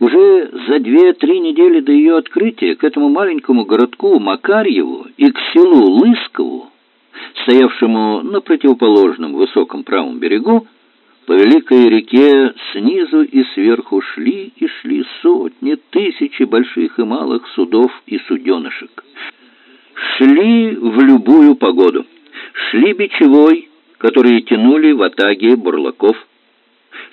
Уже за две-три недели до ее открытия к этому маленькому городку Макарьеву и к селу Лыскову, стоявшему на противоположном высоком правом берегу, по великой реке снизу и сверху шли и шли сотни, тысячи больших и малых судов и суденышек. Шли в любую погоду. Шли бичевой, которые тянули в атаге бурлаков.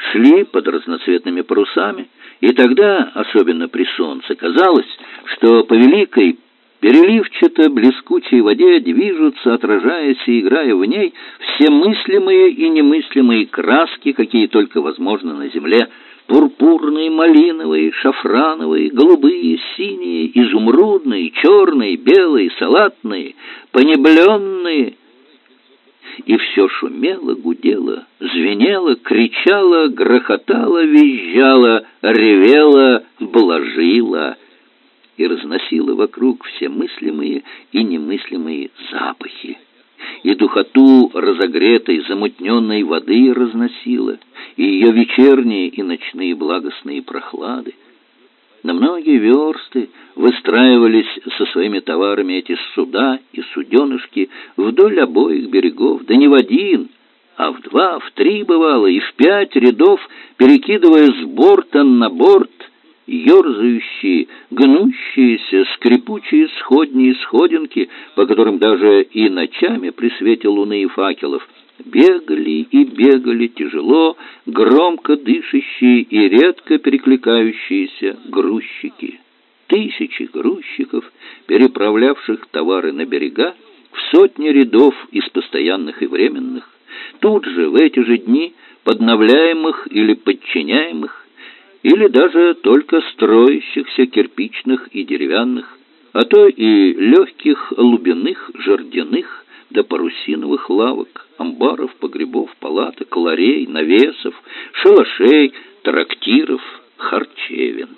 Шли под разноцветными парусами, и тогда, особенно при солнце, казалось, что по великой переливчато-блескучей воде движутся, отражаясь и играя в ней, все мыслимые и немыслимые краски, какие только возможны на земле, пурпурные, малиновые, шафрановые, голубые, синие, изумрудные, черные, белые, салатные, понебленные. И все шумело, гудело, звенело, кричало, грохотало, визжало, ревело, блажило и разносила вокруг все мыслимые и немыслимые запахи. И духоту разогретой, замутненной воды разносила, и ее вечерние и ночные благостные прохлады. На многие версты выстраивались со своими товарами эти суда и суденышки вдоль обоих берегов, да не в один, а в два, в три бывало, и в пять рядов, перекидывая с борта на борт ерзающие, гнущиеся, скрипучие сходни и сходинки, по которым даже и ночами при свете луны и факелов бегали и бегали тяжело, громко дышащие и редко перекликающиеся грузчики. Тысячи грузчиков, переправлявших товары на берега, в сотни рядов из постоянных и временных, тут же, в эти же дни, подновляемых или подчиняемых, или даже только строящихся кирпичных и деревянных, а то и легких лубяных, жердяных да парусиновых лавок, амбаров, погребов, палаток, ларей, навесов, шалашей, трактиров, харчевин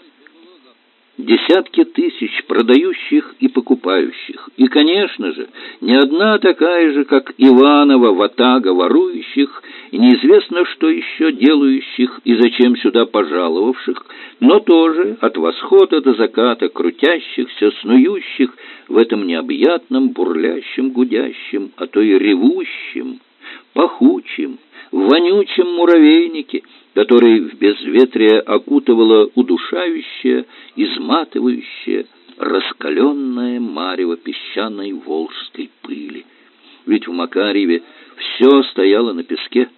десятки тысяч продающих и покупающих, и, конечно же, не одна такая же, как Иванова ватага ворующих, и неизвестно, что еще делающих и зачем сюда пожаловавших, но тоже от восхода до заката крутящихся, снующих в этом необъятном, бурлящем, гудящем, а то и ревущем, пахучем, вонючем муравейнике, который в безветрие окутывало удушающее, изматывающее, раскаленное марево песчаной волжской пыли. Ведь в Макарьеве все стояло на песке.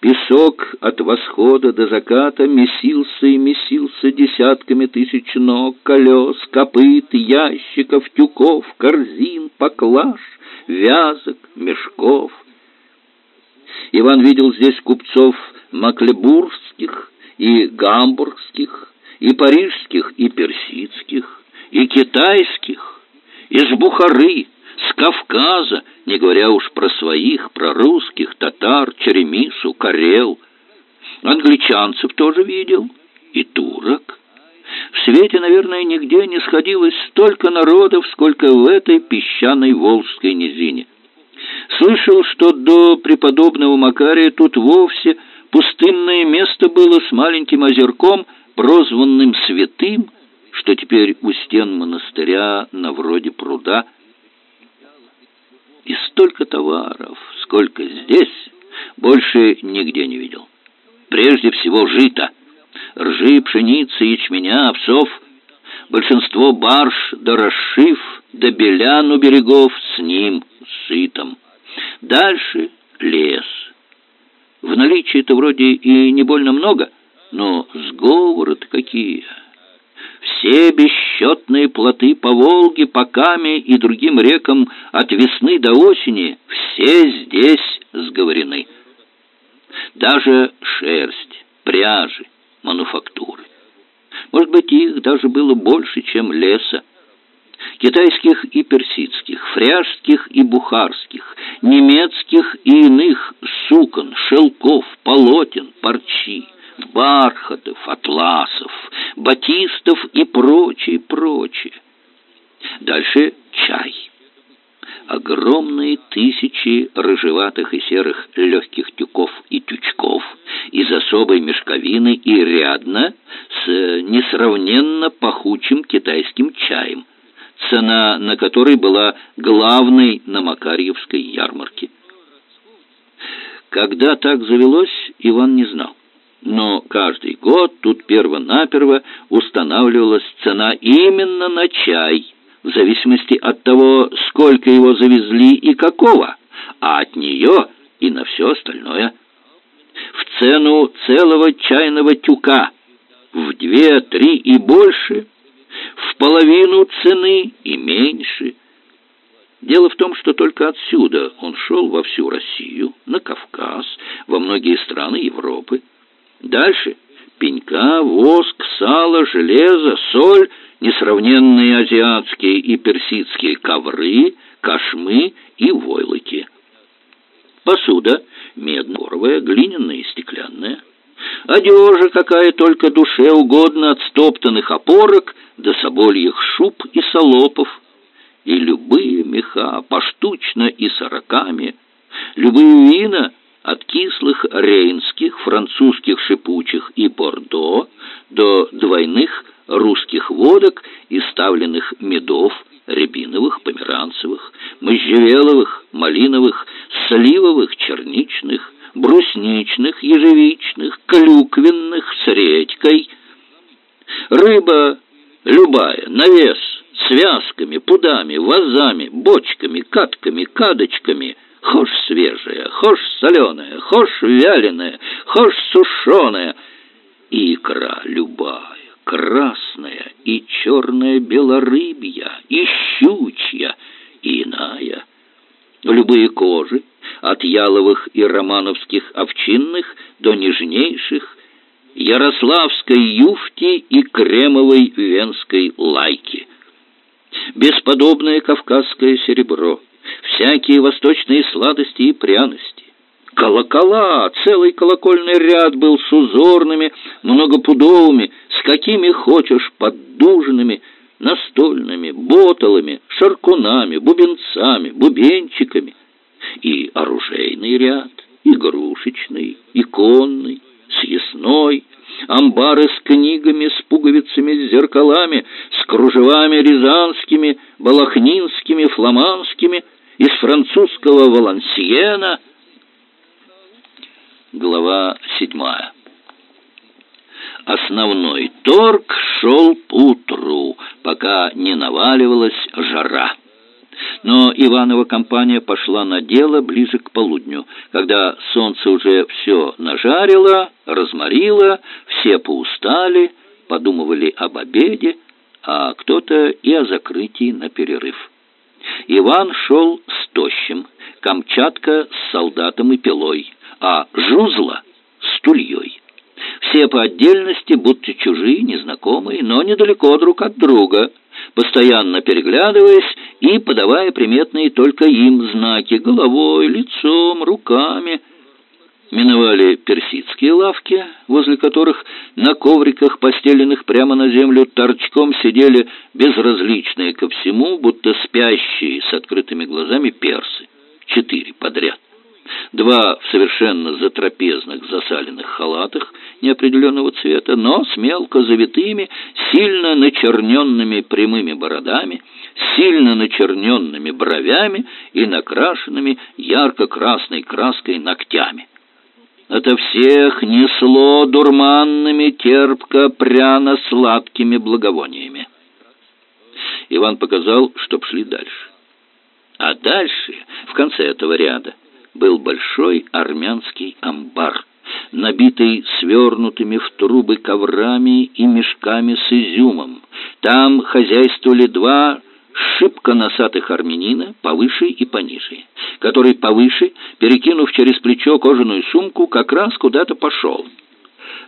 Песок от восхода до заката месился и месился десятками тысяч ног, колес, копыт, ящиков, тюков, корзин, поклаж, вязок, мешков. Иван видел здесь купцов маклебургских и гамбургских, и парижских, и персидских, и китайских, из Бухары, с Кавказа, не говоря уж про своих, про русских, татар, черемису, карел. Англичанцев тоже видел, и турок. В свете, наверное, нигде не сходилось столько народов, сколько в этой песчаной Волжской низине. Слышал, что до преподобного Макария тут вовсе пустынное место было с маленьким озерком, прозванным Святым, что теперь у стен монастыря на вроде пруда. И столько товаров, сколько здесь, больше нигде не видел. Прежде всего жито, ржи, пшеницы, ячменя, овсов, большинство барж да расшив, да белян у берегов с ним, сытом. Дальше лес. В наличии-то вроде и не больно много, но сговоры-то какие. Все бесчетные плоты по Волге, по Каме и другим рекам от весны до осени, все здесь сговорены. Даже шерсть, пряжи, мануфактуры. Может быть, их даже было больше, чем леса китайских и персидских, фряжских и бухарских, немецких и иных сукон, шелков, полотен, парчи, бархатов, атласов, батистов и прочее, прочее. Дальше чай. огромные тысячи рыжеватых и серых легких тюков и тючков из особой мешковины и рядно с несравненно пахучим китайским чаем, цена на который была главной на Макарьевской ярмарке. Когда так завелось, Иван не знал. Но каждый год тут перво-наперво устанавливалась цена именно на чай – в зависимости от того, сколько его завезли и какого, а от нее и на все остальное. В цену целого чайного тюка, в две, три и больше, половину цены и меньше. Дело в том, что только отсюда он шел во всю Россию, на Кавказ, во многие страны Европы. Дальше пенька, воск, сало, железо, соль — несравненные азиатские и персидские ковры, кошмы и войлоки. Посуда медно-оровая, глиняная и стеклянная. Одежа, какая только душе угодно, от стоптанных опорок до собольих шуб и солопов. И любые меха, поштучно и сороками, любые вина от кислых рейнских, французских шипучих и бордо до двойных русских водок и ставленных медов, рябиновых, померанцевых, можжевеловых, малиновых, сливовых, черничных, брусничных, ежевичных, клюквенных с редькой. Рыба любая, на вес, связками, пудами, вазами, бочками, катками, кадочками, хошь свежая, хошь соленая, хошь вяленая, хошь сушеная, икра любая красная и черная белорыбья, и щучья, и иная. Любые кожи, от яловых и романовских овчинных до нежнейших, ярославской юфти и кремовой венской лайки. Бесподобное кавказское серебро, всякие восточные сладости и пряности, колокола, целый колокольный ряд был с узорными, многопудовыми, с какими хочешь поддужинами, настольными, боталами, шаркунами, бубенцами, бубенчиками, и оружейный ряд, игрушечный, иконный, съестной, амбары с книгами, с пуговицами, с зеркалами, с кружевами рязанскими, балахнинскими, фламандскими, из французского Валансиена. Глава седьмая. Основной торг шел утру, пока не наваливалась жара. Но Иванова компания пошла на дело ближе к полудню, когда солнце уже все нажарило, разморило, все поустали, подумывали об обеде, а кто-то и о закрытии на перерыв. Иван шел с тощим, Камчатка с солдатом и пилой, а Жузла с тульей. Все по отдельности, будто чужие, незнакомые, но недалеко друг от друга, постоянно переглядываясь и подавая приметные только им знаки головой, лицом, руками. Миновали персидские лавки, возле которых на ковриках, постеленных прямо на землю, торчком сидели безразличные ко всему, будто спящие с открытыми глазами персы. Четыре подряд два в совершенно затрапезных засаленных халатах неопределенного цвета, но с мелко завитыми, сильно начерненными прямыми бородами, сильно начерненными бровями и накрашенными ярко-красной краской ногтями. Ото всех несло дурманными, терпко-пряно-сладкими благовониями. Иван показал, чтоб шли дальше. А дальше, в конце этого ряда, был большой армянский амбар, набитый свернутыми в трубы коврами и мешками с изюмом. Там хозяйствовали два шибко носатых армянина, повыше и пониже, который повыше, перекинув через плечо кожаную сумку, как раз куда-то пошел.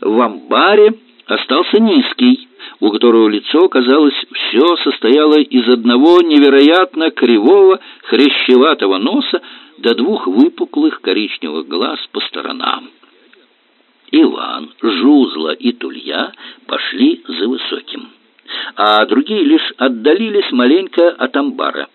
В амбаре остался низкий, у которого лицо, казалось, все состояло из одного невероятно кривого, хрящеватого носа, до двух выпуклых коричневых глаз по сторонам. Иван, Жузла и Тулья пошли за высоким, а другие лишь отдалились маленько от амбара.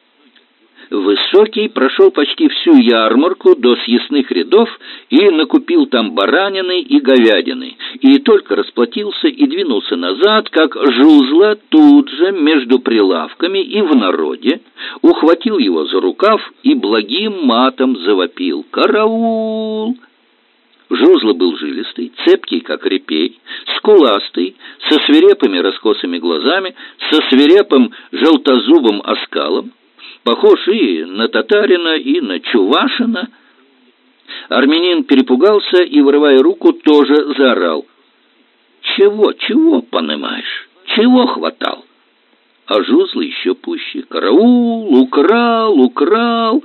Высокий прошел почти всю ярмарку до съестных рядов и накупил там баранины и говядины, и только расплатился и двинулся назад, как жузла тут же между прилавками и в народе ухватил его за рукав и благим матом завопил «Караул!». Жузла был жилистый, цепкий, как репей, скуластый, со свирепыми раскосыми глазами, со свирепым желтозубым оскалом, похож и на татарина, и на чувашина. Армянин перепугался и, вырывая руку, тоже заорал. «Чего, чего, понимаешь? Чего хватал?» А жузлы еще пуще. «Караул! Украл! Украл!»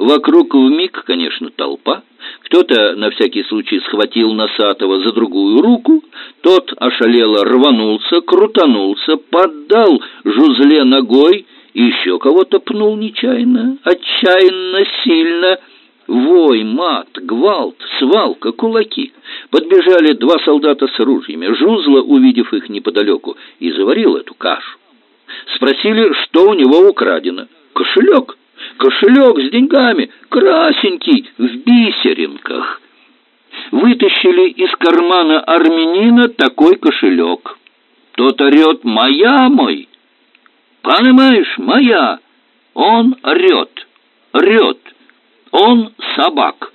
Вокруг вмиг, конечно, толпа. Кто-то на всякий случай схватил Носатого за другую руку, тот ошалело рванулся, крутанулся, поддал жузле ногой еще кого-то пнул нечаянно, отчаянно, сильно. Вой, мат, гвалт, свалка, кулаки. Подбежали два солдата с ружьями. Жузла, увидев их неподалеку, и заварил эту кашу. Спросили, что у него украдено. Кошелек, кошелек с деньгами, красенький, в бисеринках. Вытащили из кармана армянина такой кошелек. Тот орет «Моя мой!» Понимаешь, моя. Он орет, орет. Он собак.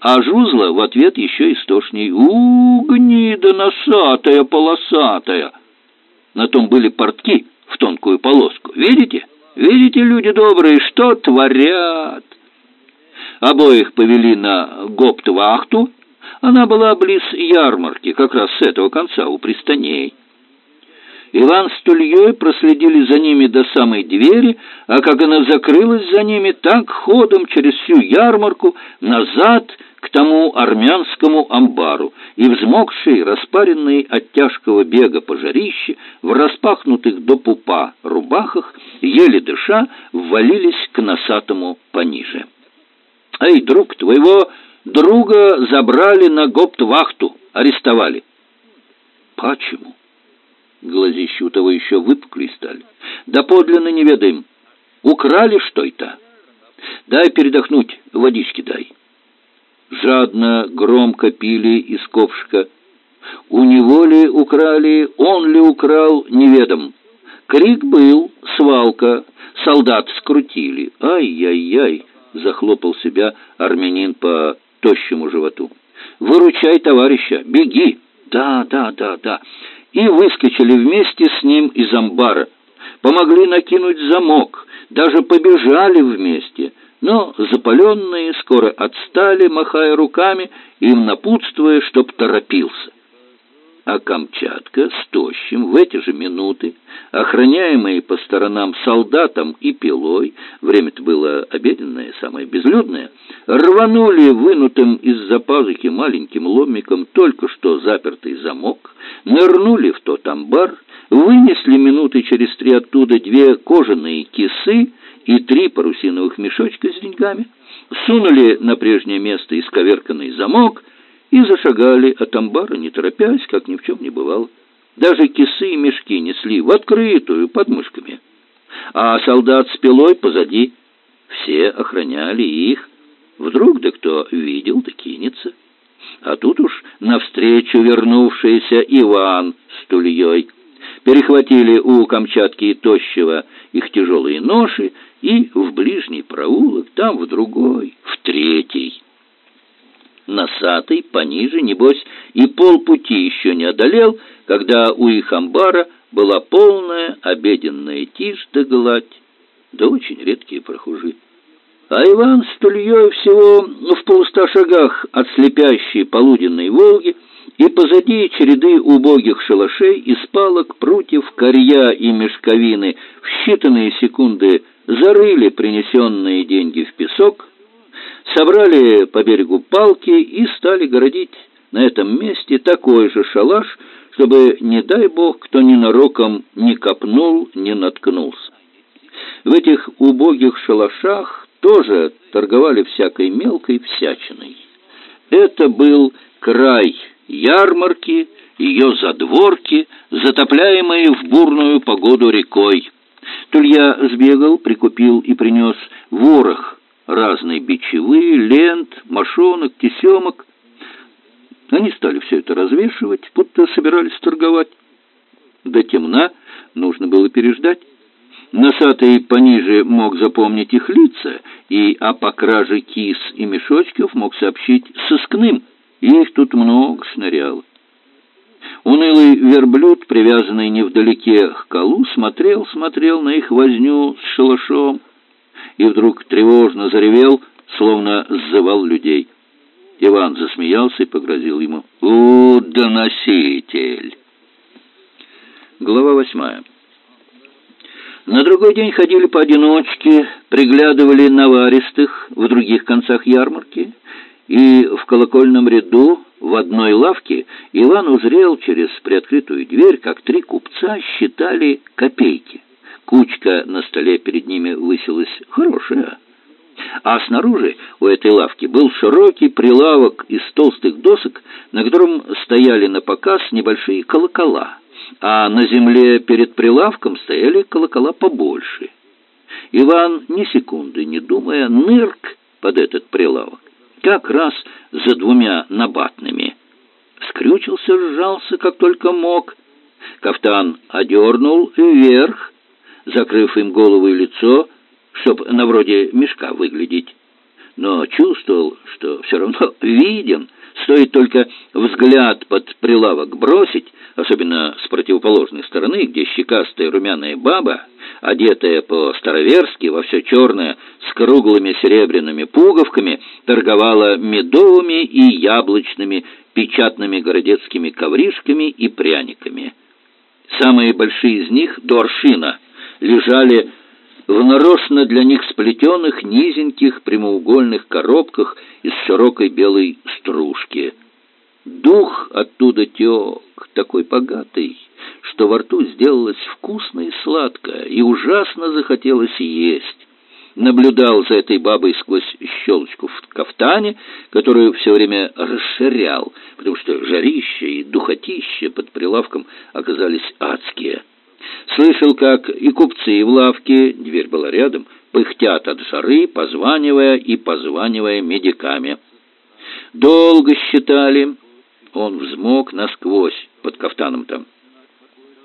А Жузла в ответ еще истошней. У, гнида носатая, полосатая. На том были портки в тонкую полоску. Видите? Видите, люди добрые, что творят? Обоих повели на гоптвахту. Она была близ ярмарки, как раз с этого конца, у пристаней. Иван с Тульей проследили за ними до самой двери, а как она закрылась за ними, так ходом через всю ярмарку назад к тому армянскому амбару, и взмокшие, распаренные от тяжкого бега пожарище, в распахнутых до пупа рубахах, еле дыша, ввалились к носатому пониже. «Эй, друг, твоего друга забрали на гопт-вахту, арестовали». «Почему?» Глазища у того еще выпукли стали. Да подлинно не ведаем. Украли что-то. Дай передохнуть, водички дай. Жадно, громко пили из ковшика. У него ли украли, он ли украл, неведом. Крик был, свалка, солдат скрутили. Ай-яй-яй, захлопал себя армянин по тощему животу. Выручай товарища, беги. Да, да, да, да и выскочили вместе с ним из амбара. Помогли накинуть замок, даже побежали вместе, но запаленные скоро отстали, махая руками, им напутствуя, чтоб торопился а Камчатка с Тощим в эти же минуты, охраняемые по сторонам солдатом и пилой, время-то было обеденное, самое безлюдное, рванули вынутым из-за пазухи маленьким ломиком только что запертый замок, нырнули в тот амбар, вынесли минуты через три оттуда две кожаные кисы и три парусиновых мешочка с деньгами, сунули на прежнее место исковерканный замок — и зашагали от амбара, не торопясь, как ни в чем не бывало. Даже кисы и мешки несли в открытую под мышками. А солдат с пилой позади. Все охраняли их. Вдруг да кто видел, да кинется. А тут уж навстречу вернувшийся Иван с тульей. Перехватили у Камчатки и Тощего их тяжелые ноши и в ближний проулок, там в другой, в третий носатый, пониже, небось, и полпути еще не одолел, когда у их амбара была полная обеденная тишь да гладь, да очень редкие прохожие. А Иван с Тульей всего в полста шагах от слепящей полуденной Волги и позади череды убогих шалашей из палок, прутьев, корья и мешковины в считанные секунды зарыли принесенные деньги в песок, собрали по берегу палки и стали городить на этом месте такой же шалаш, чтобы, не дай бог, кто ненароком не копнул, не наткнулся. В этих убогих шалашах тоже торговали всякой мелкой всячиной. Это был край ярмарки, ее задворки, затопляемые в бурную погоду рекой. Тулья сбегал, прикупил и принес ворох разной бичевы, лент, мошонок, тесемок. Они стали все это развешивать, будто собирались торговать. До темна нужно было переждать. Носатый пониже мог запомнить их лица, и о покраже кис и мешочков мог сообщить сыскным. Их тут много снаряло. Унылый верблюд, привязанный невдалеке к колу, смотрел, смотрел на их возню с шалашом и вдруг тревожно заревел, словно сзывал людей. Иван засмеялся и погрозил ему. «У, доноситель!» Глава восьмая. На другой день ходили поодиночке, приглядывали наваристых в других концах ярмарки, и в колокольном ряду в одной лавке Иван узрел через приоткрытую дверь, как три купца считали копейки. Кучка на столе перед ними высилась хорошая. А снаружи у этой лавки был широкий прилавок из толстых досок, на котором стояли на показ небольшие колокола, а на земле перед прилавком стояли колокола побольше. Иван, ни секунды не думая, нырк под этот прилавок, как раз за двумя набатными. Скрючился, сжался, как только мог. Кафтан одернул вверх, закрыв им голову и лицо, чтоб на вроде мешка выглядеть. Но чувствовал, что все равно виден, стоит только взгляд под прилавок бросить, особенно с противоположной стороны, где щекастая румяная баба, одетая по-староверски во все черное, с круглыми серебряными пуговками, торговала медовыми и яблочными печатными городецкими ковришками и пряниками. Самые большие из них, до аршина, лежали в нарочно для них сплетенных низеньких прямоугольных коробках из широкой белой стружки. Дух оттуда тек, такой богатый, что во рту сделалось вкусно и сладко, и ужасно захотелось есть. Наблюдал за этой бабой сквозь щелочку в кафтане, которую все время расширял, потому что жарище и духотище под прилавком оказались адские. Слышал, как и купцы в лавке, дверь была рядом, пыхтят от жары, позванивая и позванивая медиками. Долго считали, он взмок насквозь под кафтаном там.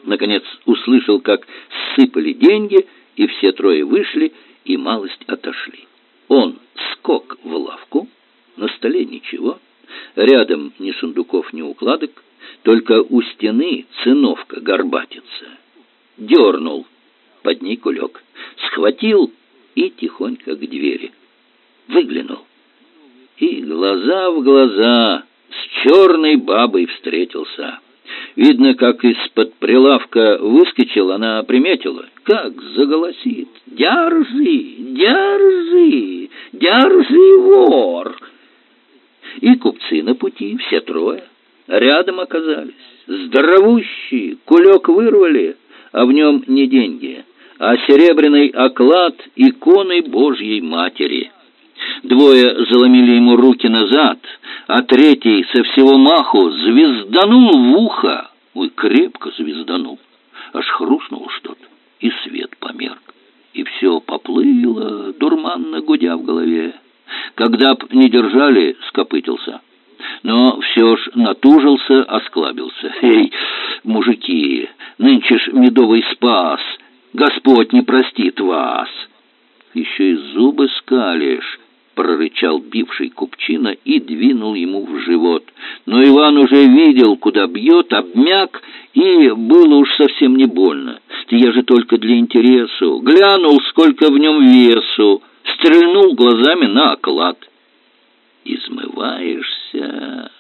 Наконец услышал, как сыпали деньги, и все трое вышли и малость отошли. Он скок в лавку, на столе ничего, рядом ни сундуков, ни укладок, только у стены циновка горбатится дернул, под ней кулек, схватил и тихонько к двери. Выглянул. И глаза в глаза с черной бабой встретился. Видно, как из-под прилавка выскочил, она приметила, как заголосит. «Держи! Держи! Держи, вор!» И купцы на пути, все трое, рядом оказались. Здоровущие, кулек вырвали, а в нем не деньги, а серебряный оклад иконы Божьей Матери. Двое заломили ему руки назад, а третий со всего маху звезданул в ухо. Ой, крепко звезданул. Аж хрустнуло что-то, и свет померк. И все поплыло, дурманно гудя в голове. Когда б не держали, скопытился. Но все ж натужился, осклабился. «Эй, мужики, Нынче ж медовый спас, Господь не простит вас. Еще и зубы скалишь, прорычал бивший купчина и двинул ему в живот. Но Иван уже видел, куда бьет, обмяк, и было уж совсем не больно. Я же только для интересу. Глянул, сколько в нем весу, стрельнул глазами на оклад. Измываешься?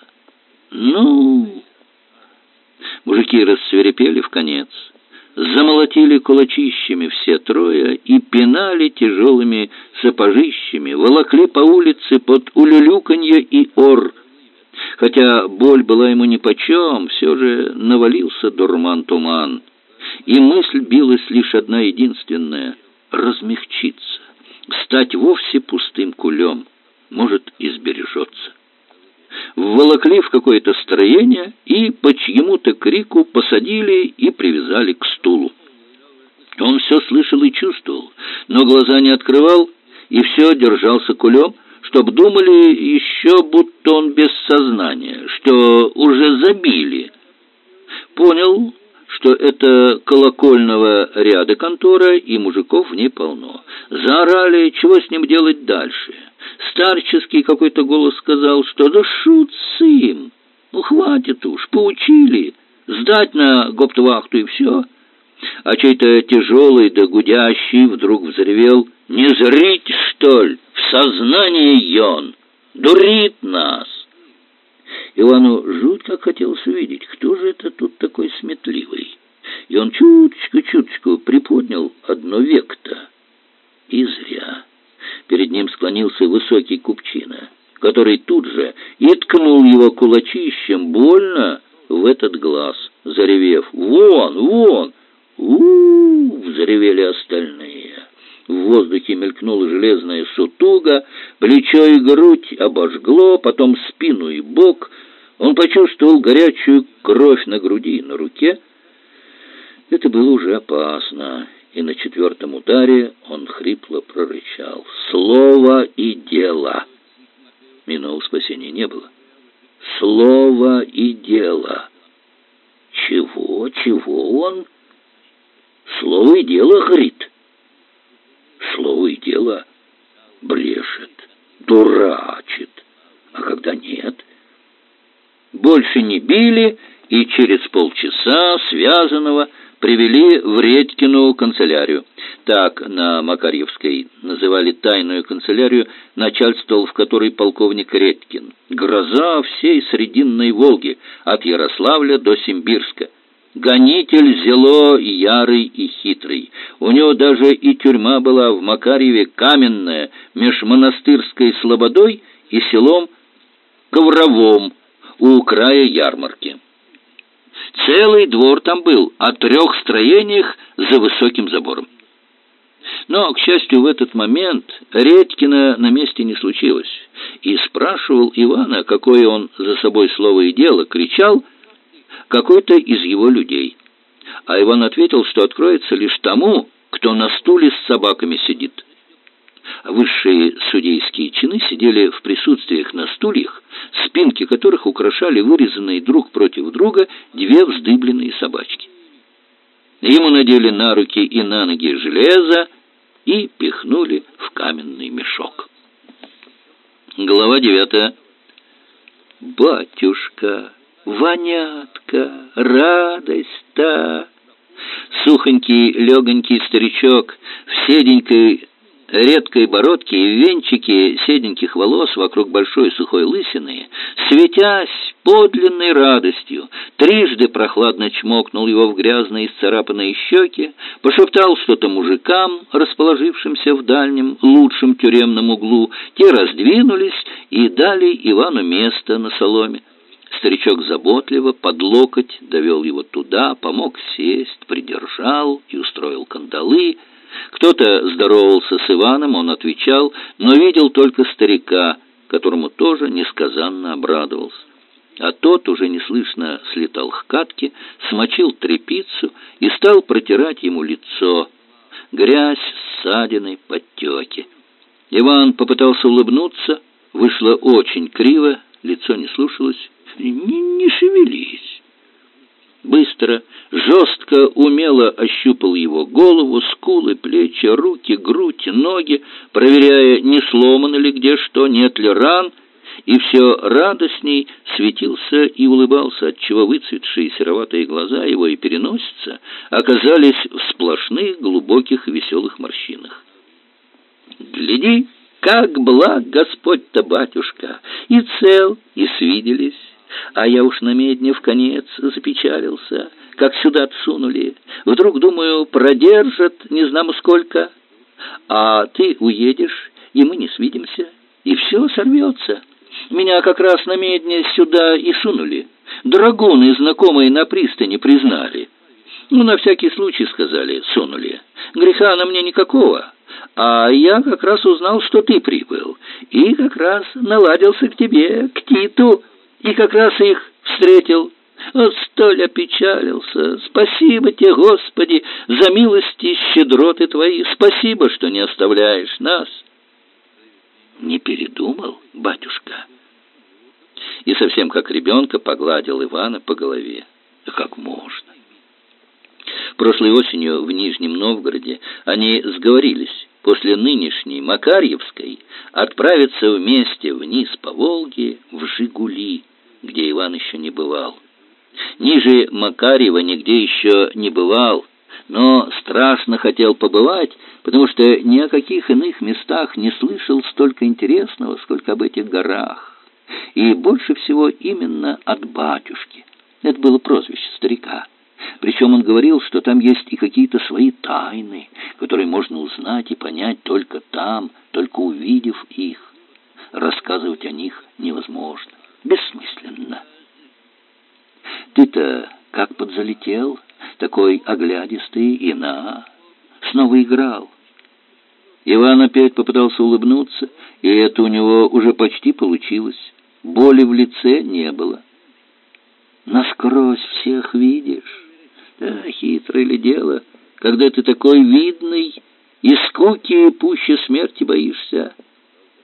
Ну... Мужики рассверепели в конец, замолотили кулачищами все трое и пинали тяжелыми сапожищами, волокли по улице под улюлюканье и ор. Хотя боль была ему нипочем, все же навалился дурман-туман, и мысль билась лишь одна единственная — размягчиться, стать вовсе пустым кулем, может, избережется вволокли в какое-то строение и по чьему-то крику посадили и привязали к стулу. Он все слышал и чувствовал, но глаза не открывал и все держался кулем, чтоб думали еще, будто он без сознания, что уже забили. Понял, что это колокольного ряда контора, и мужиков в ней полно. Заорали, чего с ним делать дальше. Старческий какой-то голос сказал, что да шут с им, ну хватит уж, поучили, сдать на гоптвахту и все. А чей-то тяжелый да гудящий вдруг взревел, не зрить, что ли, в сознании он, дурит нас. Ивану жутко хотелось увидеть, кто же это тут такой сметливый. И он чуточку-чуточку приподнял одно век-то. И зря. Перед ним склонился высокий купчина, который тут же и ткнул его кулачищем больно в этот глаз, заревев «Вон, вон!» у, заревели остальные. В воздухе мелькнула железная сутуга, плечо и грудь обожгло, потом спину и бок. Он почувствовал горячую кровь на груди и на руке. Это было уже опасно, и на четвертом ударе он хрипло прорычал. «Слово и дело!» Иного спасения не было. «Слово и дело!» «Чего? Чего он?» «Слово и дело, — говорит!» слово и дело брешет, дурачит. А когда нет, больше не били, и через полчаса связанного привели в Редькину канцелярию. Так на Макарьевской называли тайную канцелярию, начальствовал в которой полковник Редькин. Гроза всей Срединной Волги, от Ярославля до Симбирска. Гонитель зело ярый и хитрый. У него даже и тюрьма была в Макарьеве каменная, меж монастырской слободой и селом Ковровом у края ярмарки. Целый двор там был, о трех строениях за высоким забором. Но, к счастью, в этот момент Редькина на месте не случилось. И спрашивал Ивана, какое он за собой слово и дело, кричал – какой-то из его людей. А Иван ответил, что откроется лишь тому, кто на стуле с собаками сидит. Высшие судейские чины сидели в присутствиях на стульях, спинки которых украшали вырезанные друг против друга две вздыбленные собачки. Ему надели на руки и на ноги железо и пихнули в каменный мешок. Глава девятая. «Батюшка!» Вонятка, радость-то! Сухонький, легонький старичок в седенькой редкой бородке и венчике седеньких волос вокруг большой сухой лысины, светясь подлинной радостью, трижды прохладно чмокнул его в грязные исцарапанные щеки, пошептал что-то мужикам, расположившимся в дальнем, лучшем тюремном углу. Те раздвинулись и дали Ивану место на соломе. Старичок заботливо под локоть довел его туда, помог сесть, придержал и устроил кандалы. Кто-то здоровался с Иваном, он отвечал, но видел только старика, которому тоже несказанно обрадовался. А тот уже неслышно слетал к катке, смочил тряпицу и стал протирать ему лицо. Грязь, ссадины, подтеки. Иван попытался улыбнуться, вышло очень криво, лицо не слушалось не, не шевелись. Быстро, жестко, умело ощупал его голову, скулы, плечи, руки, грудь, ноги, проверяя, не сломано ли где что, нет ли ран, и все радостней светился и улыбался, отчего выцветшие сероватые глаза его и переносица оказались в сплошных глубоких веселых морщинах. «Гляди, как благ Господь-то, батюшка, и цел, и свиделись!» А я уж на медне в конец запечалился, как сюда отсунули. Вдруг, думаю, продержат не знаю сколько, а ты уедешь, и мы не свидимся, и все сорвется. Меня как раз на медне сюда и сунули. Драгуны, знакомые на пристани, признали. Ну, на всякий случай, сказали, сунули. Греха на мне никакого. А я как раз узнал, что ты прибыл, и как раз наладился к тебе, к Титу, и как раз их встретил. Он столь опечалился. Спасибо тебе, Господи, за милости и щедроты Твои. Спасибо, что не оставляешь нас. Не передумал, батюшка? И совсем как ребенка погладил Ивана по голове. Да как можно? Прошлой осенью в Нижнем Новгороде они сговорились после нынешней Макарьевской отправиться вместе вниз по Волге в Жигули, где Иван еще не бывал. Ниже Макарьева нигде еще не бывал, но страшно хотел побывать, потому что ни о каких иных местах не слышал столько интересного, сколько об этих горах. И больше всего именно от батюшки. Это было прозвище старика. Причем он говорил, что там есть и какие-то свои тайны, которые можно узнать и понять только там, только увидев их. Рассказывать о них невозможно, Ты-то как подзалетел, такой оглядистый и на... Снова играл. Иван опять попытался улыбнуться, и это у него уже почти получилось. Боли в лице не было. Насквозь всех видишь. Да, хитрое ли дело, когда ты такой видный, и скуки пуще смерти боишься.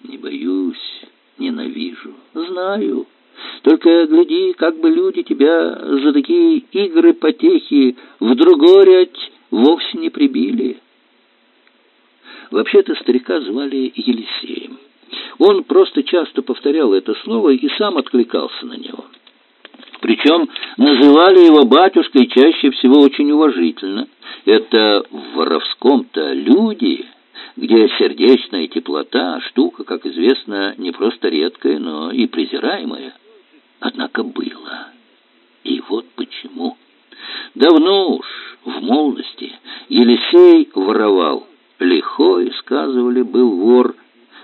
Не боюсь, ненавижу, знаю. Только гляди, как бы люди тебя за такие игры-потехи в другой вовсе не прибили. Вообще-то старика звали Елисеем. Он просто часто повторял это слово и сам откликался на него. Причем называли его батюшкой чаще всего очень уважительно. Это в воровском-то люди, где сердечная теплота, штука, как известно, не просто редкая, но и презираемая. Однако было. И вот почему. Давно уж, в молодости, Елисей воровал. Лихой, сказывали, был вор.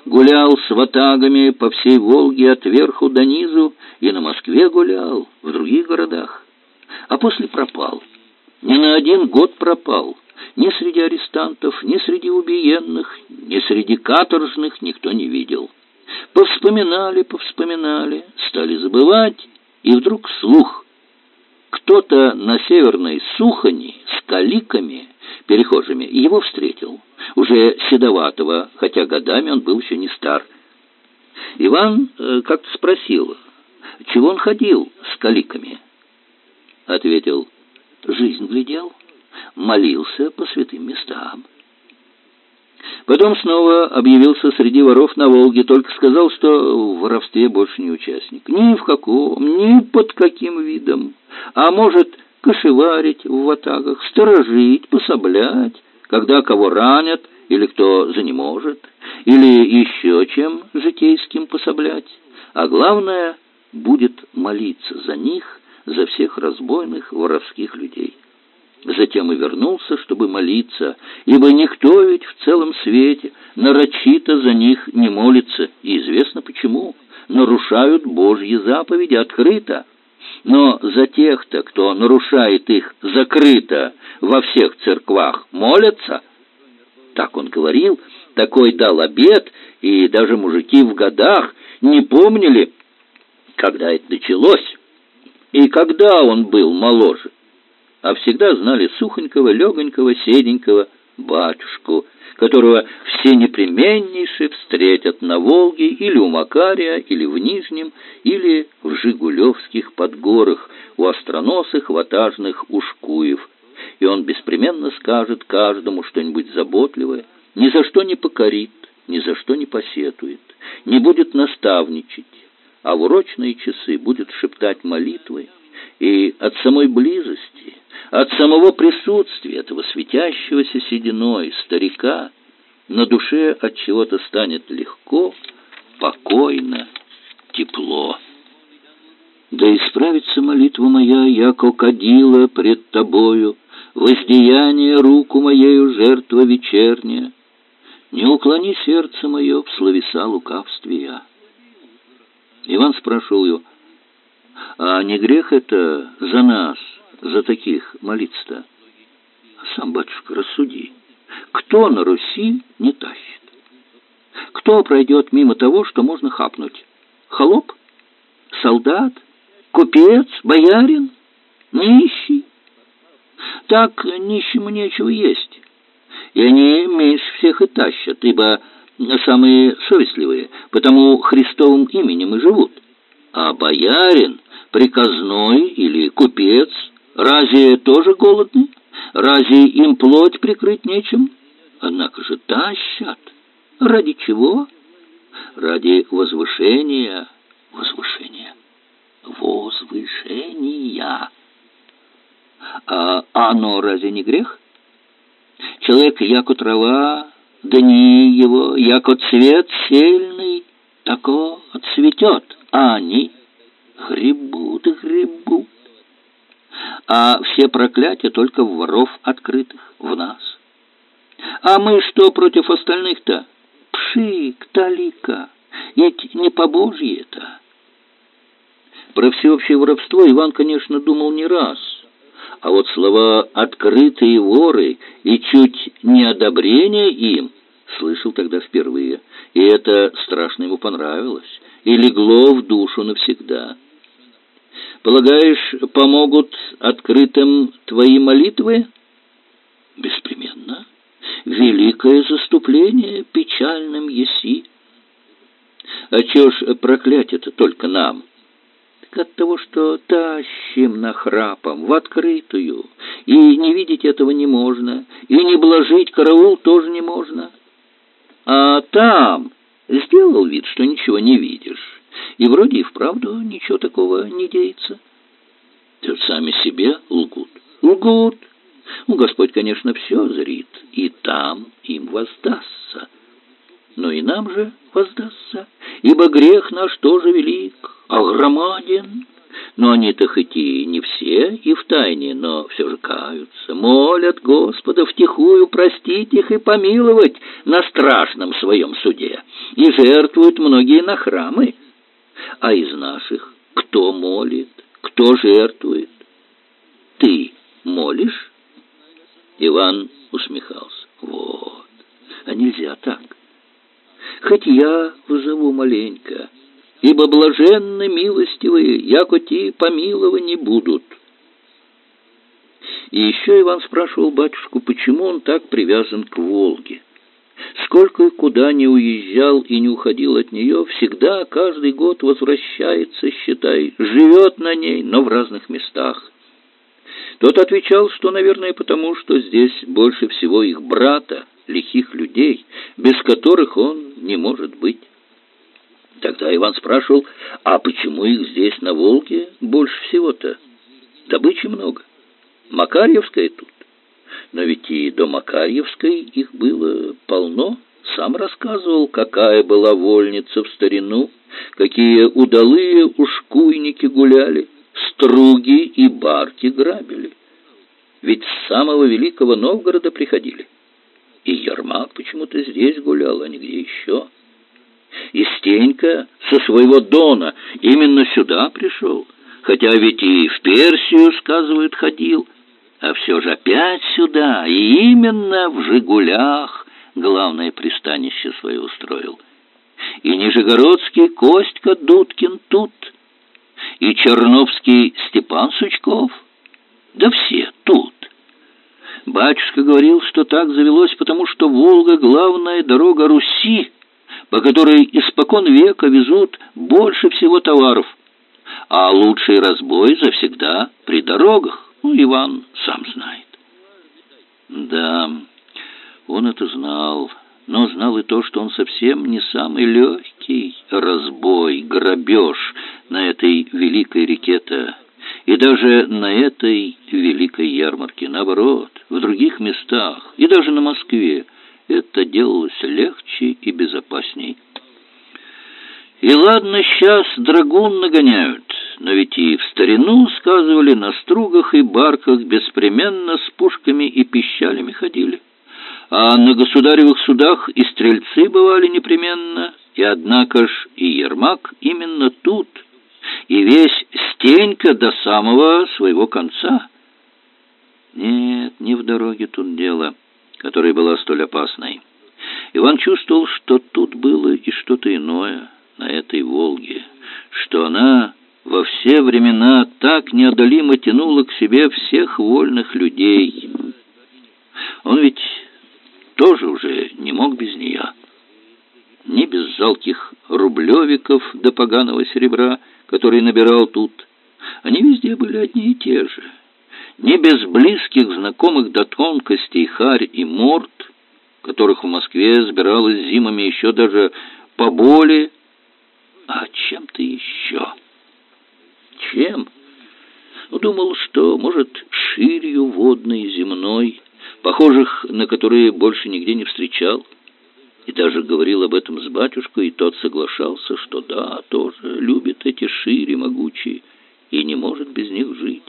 Гулял с ватагами по всей Волге от верху до низу, и на Москве гулял, в других городах. А после пропал. Ни на один год пропал. Ни среди арестантов, ни среди убиенных, ни среди каторжных никто не видел. Повспоминали, повспоминали, стали забывать, и вдруг слух. Кто-то на северной Сухани с каликами, перехожими, его встретил, уже седоватого, хотя годами он был еще не стар. Иван э, как-то спросил, чего он ходил с каликами? Ответил, жизнь глядел, молился по святым местам. Потом снова объявился среди воров на Волге, только сказал, что в воровстве больше не участник. Ни в каком, ни под каким видом. А может, кошеварить в ватагах, сторожить, пособлять, когда кого ранят или кто за не может, или еще чем житейским пособлять. А главное, будет молиться за них, за всех разбойных воровских людей. Затем и вернулся, чтобы молиться, ибо никто ведь в целом свете нарочито за них не молится, и известно почему. Нарушают Божьи заповеди открыто. Но за тех-то, кто нарушает их закрыто во всех церквах, молятся. Так он говорил, такой дал обед, и даже мужики в годах не помнили, когда это началось, и когда он был моложе а всегда знали сухонького, легонького, седенького батюшку, которого все непременнейшие встретят на Волге или у Макария, или в Нижнем, или в Жигулевских подгорах у остроносых ватажных ушкуев. И он беспременно скажет каждому что-нибудь заботливое, ни за что не покорит, ни за что не посетует, не будет наставничать, а в урочные часы будет шептать молитвы, и от самой близости от самого присутствия этого светящегося сединой старика на душе от чего-то станет легко, покойно, тепло. Да исправится молитва моя, яко кадила пред тобою, воздеяние руку моею жертва вечерняя. Не уклони сердце мое в словеса лукавствия. Иван спрашивал ее, а не грех это за нас, за таких молиться-то? Сам, батюшка, рассуди. Кто на Руси не тащит? Кто пройдет мимо того, что можно хапнуть? Холоп? Солдат? Купец? Боярин? Нищий. Так нищему нечего есть. И они меньше всех и тащат, ибо самые совестливые, потому Христовым именем и живут. А боярин, приказной или купец, разве тоже голодный? Разве им плоть прикрыть нечем? Однако же тащат. Ради чего? Ради возвышения. Возвышения. Возвышения. А оно разве не грех? Человек, яко трава, дни его, яко цвет сильный, тако отцветет, а они гребут, гребут. А все проклятия только в воров открытых, в нас. А мы что против остальных-то? Пшик, талика, ведь не по Божье это. Про всеобщее воровство Иван, конечно, думал не раз — а вот слова «открытые воры» и чуть неодобрение им слышал тогда впервые, и это страшно ему понравилось и легло в душу навсегда. «Полагаешь, помогут открытым твои молитвы?» «Беспременно. Великое заступление печальным еси». «А чё ж проклятие-то только нам?» от того, что тащим нахрапом в открытую, и не видеть этого не можно, и не блажить караул тоже не можно. А там сделал вид, что ничего не видишь, и вроде и вправду ничего такого не деется. Тут сами себе лгут. Лгут. Ну, Господь, конечно, все зрит, и там им воздастся. Но и нам же воздастся, ибо грех наш тоже велик, огромаден. Но они-то хоть и не все, и в тайне, но все же каются, молят Господа втихую простить их и помиловать на страшном своем суде, и жертвуют многие на храмы. А из наших кто молит, кто жертвует? Ты молишь? Иван усмехался. Вот, а нельзя так хоть я вызову маленько, ибо блаженны милостивые, якоти помилованы будут». И еще Иван спрашивал батюшку, почему он так привязан к Волге. Сколько и куда не уезжал и не уходил от нее, всегда, каждый год возвращается, считай, живет на ней, но в разных местах. Тот отвечал, что, наверное, потому, что здесь больше всего их брата, лихих людей, без которых он не может быть. Тогда Иван спрашивал, а почему их здесь, на Волге, больше всего-то? Добычи много. Макарьевская тут. Но ведь и до Макарьевской их было полно. Сам рассказывал, какая была вольница в старину, какие удалые ушкуйники гуляли, струги и барки грабили. Ведь с самого Великого Новгорода приходили. И Ермак почему-то здесь гулял, а не где еще. И Стенька со своего Дона именно сюда пришел, хотя ведь и в Персию, сказывают, ходил, а все же опять сюда, и именно в Жигулях главное пристанище свое устроил. И Нижегородский Костька Дудкин тут, и Черновский Степан Сучков, да все тут. Батюшка говорил, что так завелось, потому что Волга — главная дорога Руси, по которой испокон века везут больше всего товаров. А лучший разбой завсегда при дорогах. Ну, Иван сам знает. Да, он это знал, но знал и то, что он совсем не самый легкий разбой, грабеж на этой великой реке-то и даже на этой великой ярмарке, наоборот, в других местах, и даже на Москве, это делалось легче и безопасней. И ладно, сейчас драгун нагоняют, но ведь и в старину, сказывали, на стругах и барках беспременно с пушками и пищалями ходили. А на государевых судах и стрельцы бывали непременно, и однако ж и Ермак именно тут – и весь Стенька до самого своего конца. Нет, не в дороге тут дело, которая была столь опасной. Иван чувствовал, что тут было и что-то иное на этой Волге, что она во все времена так неодолимо тянуло к себе всех вольных людей. Он ведь тоже уже не мог без нее. Ни без жалких рублевиков до поганого серебра, который набирал тут. Они везде были одни и те же. Ни без близких знакомых до тонкостей харь и морд, которых в Москве сбиралось зимами еще даже поболее, а чем-то еще. Чем? Думал, что, может, ширью водной земной, похожих на которые больше нигде не встречал. И даже говорил об этом с батюшкой, и тот соглашался, что да, тоже любит эти шири могучие и не может без них жить.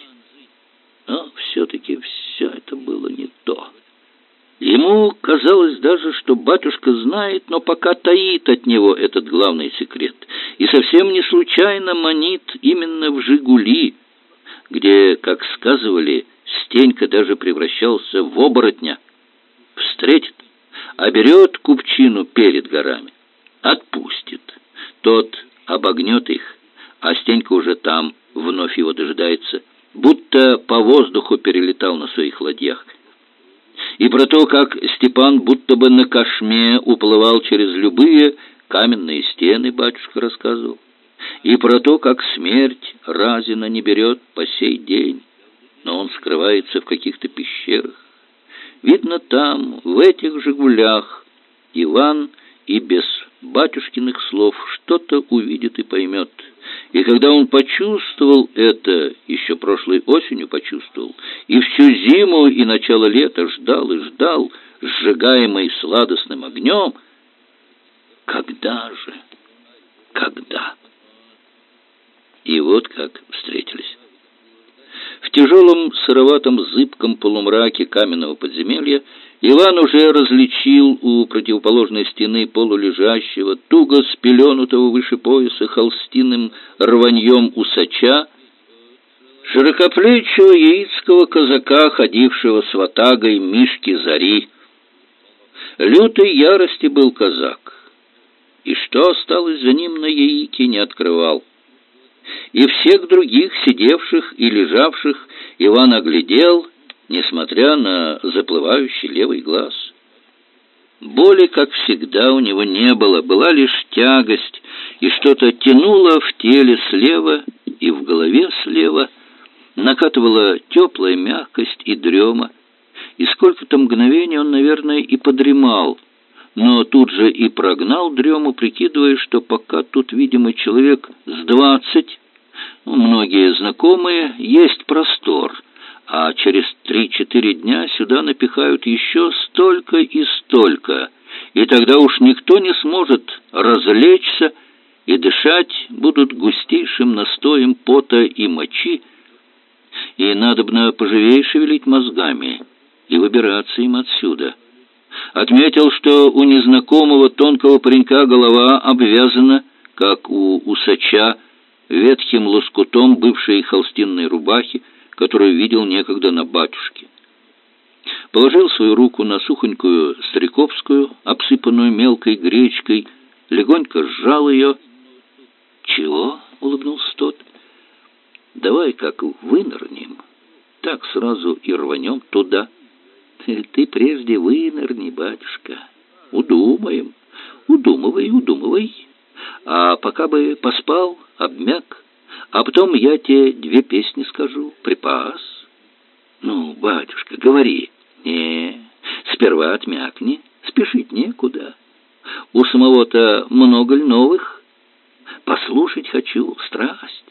Но все-таки все это было не то. Ему казалось даже, что батюшка знает, но пока таит от него этот главный секрет. И совсем не случайно манит именно в «Жигули», где, как сказывали, Стенька даже превращался в оборотня. Встретит, а берет купчину перед горами, отпустит. Тот обогнет их, а Стенька уже там вновь его дожидается, будто по воздуху перелетал на своих ладьях. И про то, как Степан будто бы на кошме уплывал через любые каменные стены, батюшка рассказывал. И про то, как смерть Разина не берет по сей день, но он скрывается в каких-то пещерах. Видно, там, в этих «Жигулях», Иван и без батюшкиных слов что-то увидит и поймет. И когда он почувствовал это, еще прошлой осенью почувствовал, и всю зиму и начало лета ждал и ждал, сжигаемый сладостным огнем, когда же, когда? И вот как встретились. Тяжелом сыроватом зыбком полумраке каменного подземелья Иван уже различил у противоположной стены полулежащего, туго спеленутого выше пояса холстиным рваньем усача, широкоплечего яицкого казака, ходившего с ватагой Мишки Зари. Лютой ярости был казак, и что осталось за ним на яике, не открывал и всех других, сидевших и лежавших, Иван оглядел, несмотря на заплывающий левый глаз. Боли, как всегда, у него не было, была лишь тягость, и что-то тянуло в теле слева и в голове слева, накатывала теплая мягкость и дрема, и сколько-то мгновений он, наверное, и подремал, но тут же и прогнал дрему, прикидывая, что пока тут, видимо, человек с двадцать, многие знакомые, есть простор, а через три-четыре дня сюда напихают еще столько и столько, и тогда уж никто не сможет развлечься, и дышать будут густейшим настоем пота и мочи, и надобно поживее шевелить мозгами и выбираться им отсюда. Отметил, что у незнакомого тонкого паренька голова обвязана, как у усача, ветхим лоскутом бывшей холстинной рубахи, которую видел некогда на батюшке. Положил свою руку на сухонькую стариковскую, обсыпанную мелкой гречкой, легонько сжал ее. «Чего?» — улыбнулся тот. «Давай как вынырнем, так сразу и рванем туда». «Ты прежде вынырни, батюшка, удумаем, удумывай, удумывай». А пока бы поспал, обмяк, а потом я тебе две песни скажу, припас. Ну, батюшка, говори. Не, сперва отмякни, спешить некуда. У самого-то много ли новых? Послушать хочу, страсть.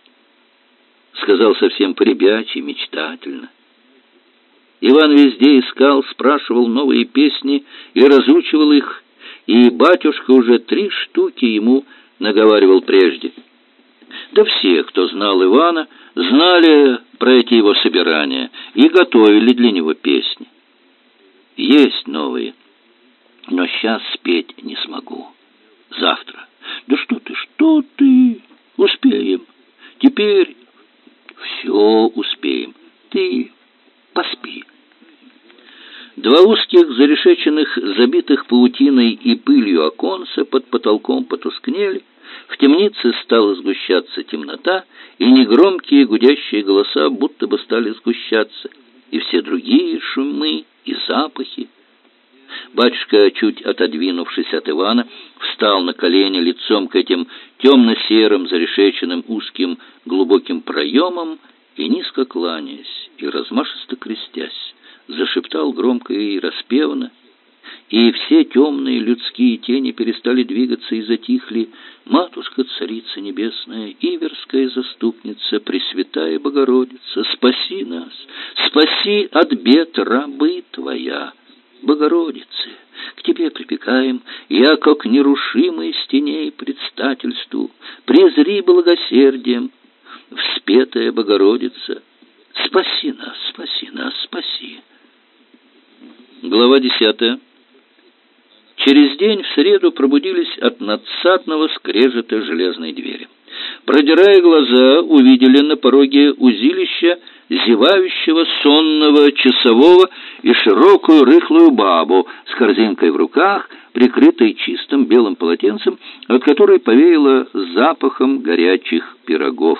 Сказал совсем поребячий, мечтательно. Иван везде искал, спрашивал новые песни и разучивал их, и батюшка уже три штуки ему наговаривал прежде. Да все, кто знал Ивана, знали про эти его собирания и готовили для него песни. Есть новые, но сейчас спеть не смогу. Завтра. Да что ты, что ты? Успеем. Теперь все успеем. Ты поспи. Два узких, зарешеченных, забитых паутиной и пылью оконца под потолком потускнели, в темнице стала сгущаться темнота, и негромкие гудящие голоса будто бы стали сгущаться, и все другие шумы и запахи. Батюшка, чуть отодвинувшись от Ивана, встал на колени лицом к этим темно-серым, зарешеченным узким глубоким проемам и, низко кланяясь и размашисто крестясь, зашептал громко и распевно, и все темные людские тени перестали двигаться и затихли. Матушка, Царица Небесная, Иверская заступница, Пресвятая Богородица, спаси нас, спаси от бед рабы Твоя. Богородице, к Тебе припекаем, я, как нерушимой стеней предстательству, презри благосердием, вспетая Богородица, спаси нас, спаси нас, спаси. Глава десятая. Через день в среду пробудились от надсадного скрежета железной двери. Продирая глаза, увидели на пороге узилища зевающего сонного часового и широкую рыхлую бабу с корзинкой в руках, прикрытой чистым белым полотенцем, от которой повеяло запахом горячих пирогов.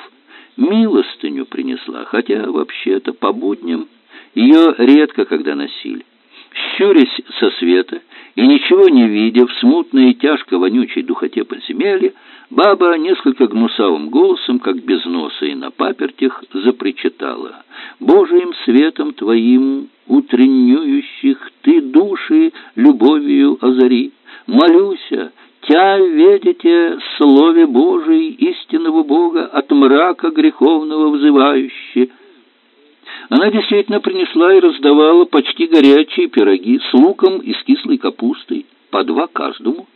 Милостыню принесла, хотя вообще-то по будням ее редко когда носили. Щурясь со света и ничего не видя в смутной и тяжко вонючей духоте подземелья, баба несколько гнусавым голосом, как без носа и на папертях, запричитала. «Божиим светом твоим, утреннюющих, ты души любовью озари. Молюся, тя ведите слове Божий, истинного Бога, от мрака греховного взывающие». Она действительно принесла и раздавала почти горячие пироги с луком и с кислой капустой, по два каждому.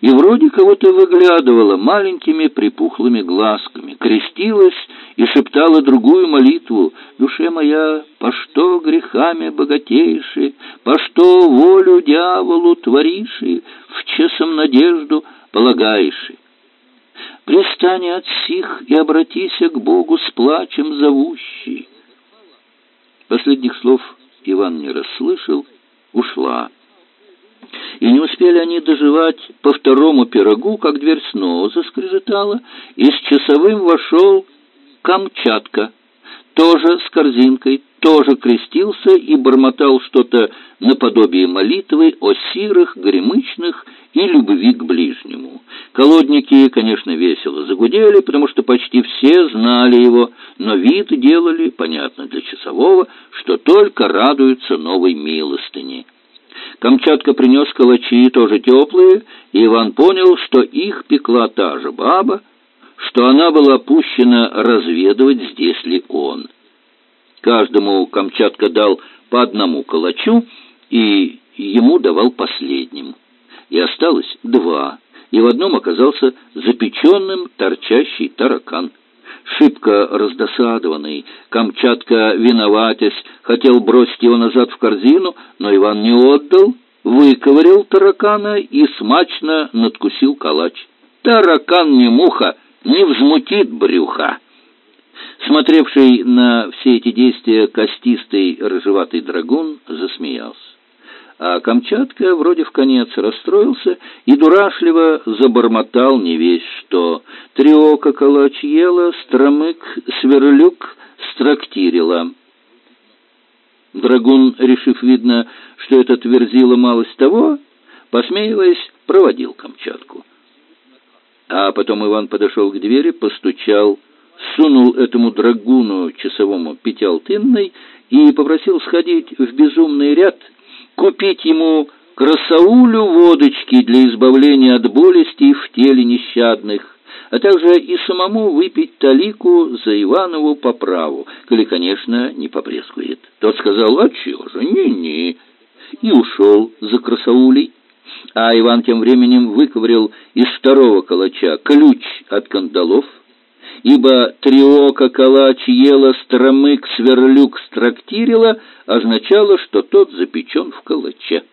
И вроде кого-то выглядывала маленькими припухлыми глазками, крестилась и шептала другую молитву «Душе моя, по что грехами богатейши, по что волю дьяволу твориши, в чесом надежду полагаеши». Пристань от сих и обратися к Богу с плачем зовущий. Последних слов Иван не расслышал, ушла. И не успели они доживать по второму пирогу, как дверь снова заскрежетала, и с часовым вошел Камчатка, тоже с корзинкой, тоже крестился и бормотал что-то наподобие молитвы о сирых, гремычных и любви к ближнему. Колодники, конечно, весело загудели, потому что почти все знали его, но вид делали, понятно для часового, что только радуются новой милостыне. Камчатка принес калачи, тоже теплые, и Иван понял, что их пекла та же баба, что она была пущена разведывать, здесь ли он. Каждому Камчатка дал по одному калачу, и ему давал последним. И осталось два, и в одном оказался запеченным торчащий таракан. Шибко раздосадованный, Камчатка, виноватясь, хотел бросить его назад в корзину, но Иван не отдал, выковырял таракана и смачно надкусил калач. Таракан не муха, не взмутит брюха. Смотревший на все эти действия костистый рыжеватый драгун засмеялся. А Камчатка вроде в конец расстроился и дурашливо забормотал не весь что. Триока калач ела, стромык, сверлюк страктирила. Драгун, решив, видно, что этот верзила малость того, посмеиваясь, проводил Камчатку. А потом Иван подошел к двери, постучал сунул этому драгуну часовому пятиалтынной и попросил сходить в безумный ряд, купить ему красаулю водочки для избавления от болестей в теле нещадных, а также и самому выпить талику за Иванову по праву, коли, конечно, не попрескует. Тот сказал, а чего же, не-не, и ушел за красаулей. А Иван тем временем выковырял из второго калача ключ от кандалов, ибо триока калач ела, стромык сверлюк страктирила, означало, что тот запечен в калаче.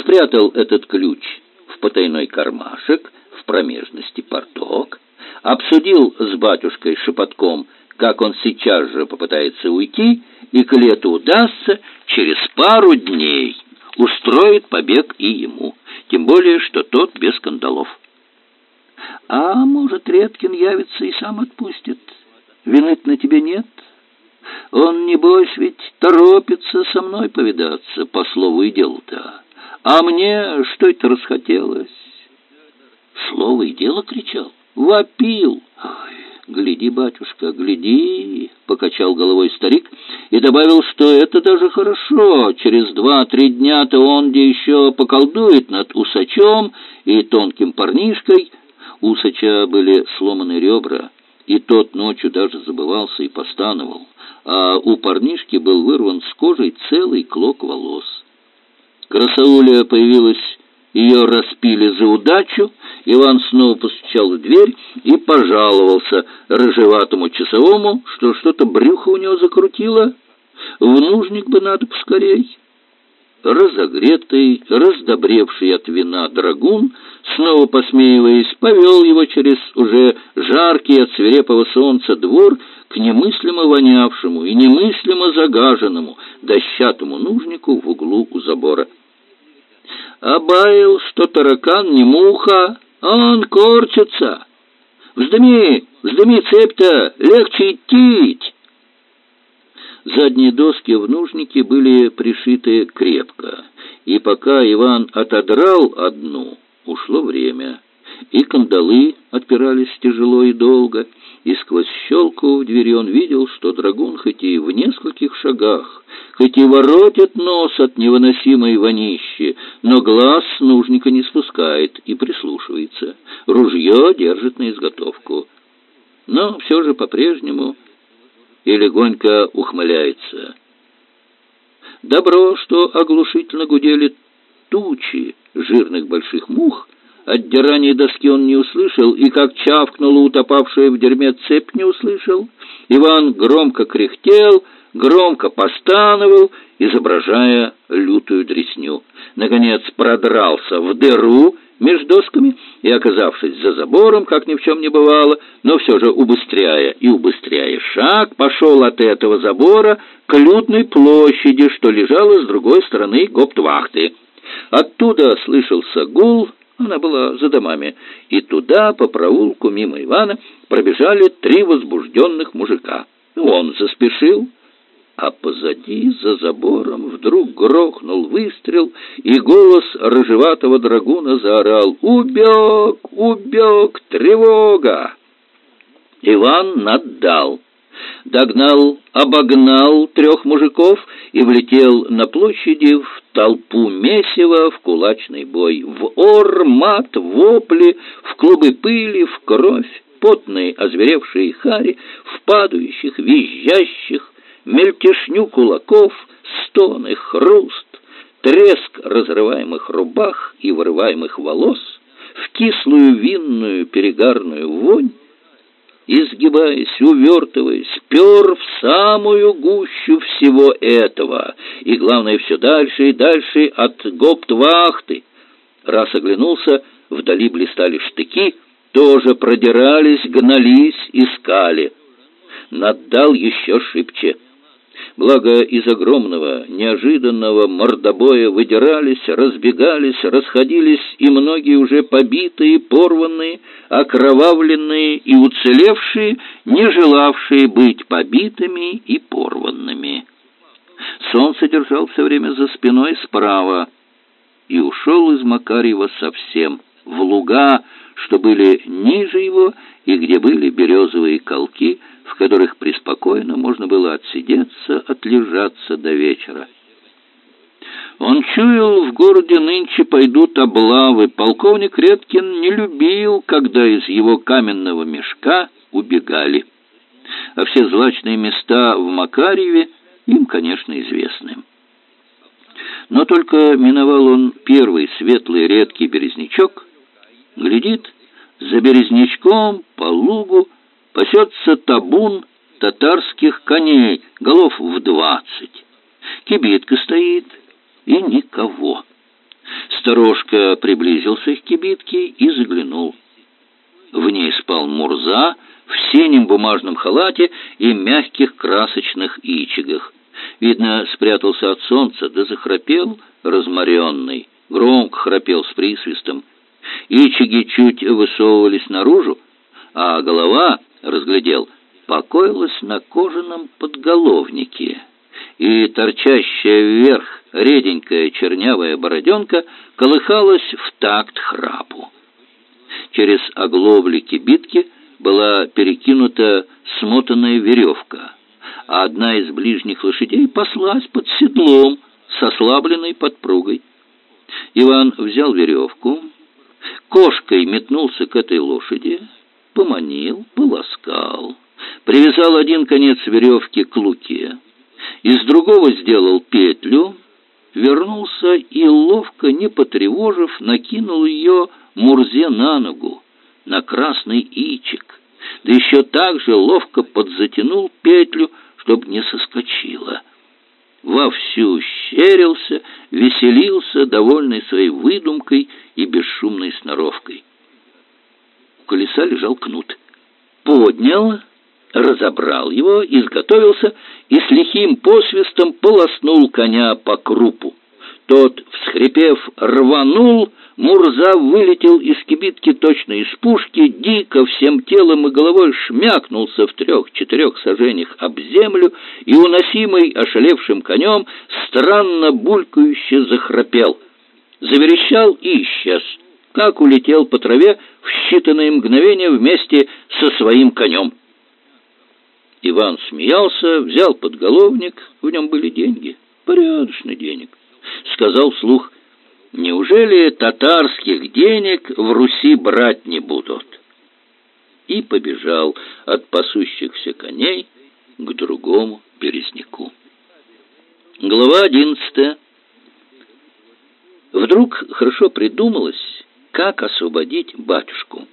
Спрятал этот ключ в потайной кармашек, в промежности порток, обсудил с батюшкой шепотком, как он сейчас же попытается уйти, и к лету удастся, через пару дней устроит побег и ему, тем более, что тот без скандалов. А может, Редкин явится и сам отпустит? вины на тебе нет? Он, небось, ведь торопится со мной повидаться, по слову и делу-то. А мне что это расхотелось? Слово и дело кричал, вопил. Ой, гляди, батюшка, гляди, покачал головой старик и добавил, что это даже хорошо. Через два-три дня-то он где еще поколдует над усачом и тонким парнишкой. Усача были сломаны ребра, и тот ночью даже забывался и постановал, а у парнишки был вырван с кожей целый клок волос. Красауля появилась, ее распили за удачу, Иван снова постучал в дверь и пожаловался рыжеватому часовому, что что-то брюхо у него закрутило. В нужник бы надо поскорей. Разогретый, раздобревший от вина драгун, снова посмеиваясь, повел его через уже жаркий от свирепого солнца двор к немыслимо вонявшему и немыслимо загаженному дощатому нужнику в углу у забора. Обаял, что таракан не муха, он корчится. Вздыми, вздыми цепь-то, легче идти. Задние доски в нужнике были пришиты крепко, и пока Иван отодрал одну, ушло время, и кандалы отпирались тяжело и долго, и сквозь щелку в двери он видел, что драгун хоть и в нескольких шагах, хоть и воротит нос от невыносимой вонищи, но глаз с нужника не спускает и прислушивается, ружье держит на изготовку. Но все же по-прежнему и легонько ухмыляется. Добро, что оглушительно гудели тучи жирных больших мух, Отдирание доски он не услышал, и как чавкнула утопавшая в дерьме цепь не услышал. Иван громко кряхтел, громко постановал, изображая лютую дресню. Наконец продрался в дыру между досками и, оказавшись за забором, как ни в чем не бывало, но все же убыстряя и убыстряя шаг, пошел от этого забора к лютной площади, что лежала с другой стороны гоптвахты. Оттуда слышался гул, она была за домами, и туда, по проулку мимо Ивана, пробежали три возбужденных мужика. Он заспешил, а позади, за забором, вдруг грохнул выстрел, и голос рыжеватого драгуна заорал «Убег! Убег! Тревога!» Иван наддал догнал, обогнал трех мужиков и влетел на площади в толпу месива, в кулачный бой, в ор, мат, вопли, в клубы пыли, в кровь, потные озверевшие хари, в падающих, визжащих, мельтешню кулаков, стоны, хруст, треск разрываемых рубах и вырываемых волос, в кислую винную перегарную вонь, изгибаясь, увертываясь, пер в самую гущу всего этого, и, главное, все дальше и дальше от гопт-вахты. Раз оглянулся, вдали блистали штыки, тоже продирались, гнались, искали. Наддал еще шибче. Благо из огромного, неожиданного мордобоя выдирались, разбегались, расходились и многие уже побитые, порванные, окровавленные и уцелевшие, не желавшие быть побитыми и порванными. Солнце держал все время за спиной справа и ушел из Макарьева совсем в луга, что были ниже его и где были березовые колки, в которых преспокойно можно было отсидеться, отлежаться до вечера. Он чуял, в городе нынче пойдут облавы. Полковник Редкин не любил, когда из его каменного мешка убегали. А все злачные места в Макарьеве им, конечно, известны. Но только миновал он первый светлый редкий березнячок, глядит, за березнячком по лугу пасется табун татарских коней, голов в двадцать. Кибитка стоит, и никого. Сторожка приблизился к кибитке и заглянул. В ней спал Мурза в синем бумажном халате и мягких красочных ичигах. Видно, спрятался от солнца, да захрапел разморенный, громко храпел с присвистом. Ичиги чуть высовывались наружу, а голова, разглядел, покоилась на кожаном подголовнике, и торчащая вверх реденькая чернявая бороденка колыхалась в такт храпу. Через оглобли кибитки была перекинута смотанная веревка, а одна из ближних лошадей паслась под седлом с ослабленной подпругой. Иван взял веревку, кошкой метнулся к этой лошади, поманил, полоскал, привязал один конец веревки к луке, из другого сделал петлю, вернулся и, ловко, не потревожив, накинул ее Мурзе на ногу, на красный ичик, да еще так же ловко подзатянул петлю, чтоб не соскочила. Вовсю щерился, веселился, довольный своей выдумкой и бесшумной сноровкой. У колеса лежал кнут. Поднял, разобрал его, изготовился и с лихим посвистом полоснул коня по крупу. Тот, всхрипев, рванул, Мурза вылетел из кибитки точно из пушки, дико всем телом и головой шмякнулся в трех-четырех сажениях об землю и, уносимый ошалевшим конем, странно булькающе захрапел. Заверещал и исчез, как улетел по траве в считанные мгновения вместе со своим конем. Иван смеялся, взял подголовник, в нем были деньги, порядочный денег сказал вслух, «Неужели татарских денег в Руси брать не будут?» И побежал от пасущихся коней к другому березняку. Глава одиннадцатая. Вдруг хорошо придумалось, как освободить батюшку.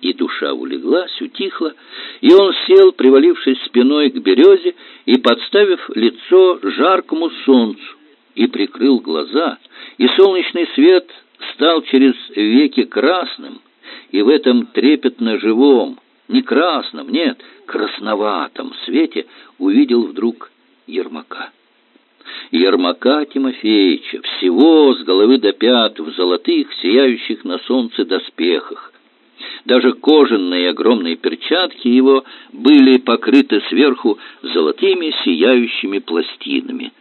И душа улеглась, утихла, и он сел, привалившись спиной к березе и подставив лицо жаркому солнцу, и прикрыл глаза, и солнечный свет стал через веки красным, и в этом трепетно живом, не красном, нет, красноватом свете увидел вдруг Ермака. Ермака Тимофеевича, всего с головы до пят в золотых, сияющих на солнце доспехах. Даже кожаные огромные перчатки его были покрыты сверху золотыми сияющими пластинами —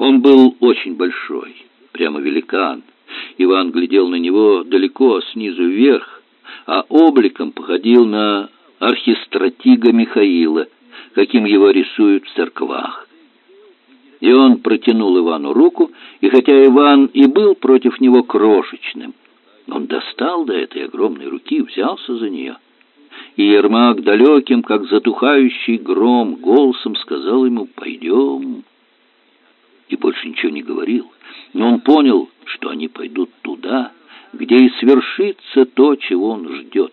он был очень большой, прямо великан. Иван глядел на него далеко, снизу вверх, а обликом походил на архистратига Михаила, каким его рисуют в церквах. И он протянул Ивану руку, и хотя Иван и был против него крошечным, он достал до этой огромной руки, взялся за нее. И Ермак далеким, как затухающий гром, голосом сказал ему «Пойдем» и больше ничего не говорил. Но он понял, что они пойдут туда, где и свершится то, чего он ждет.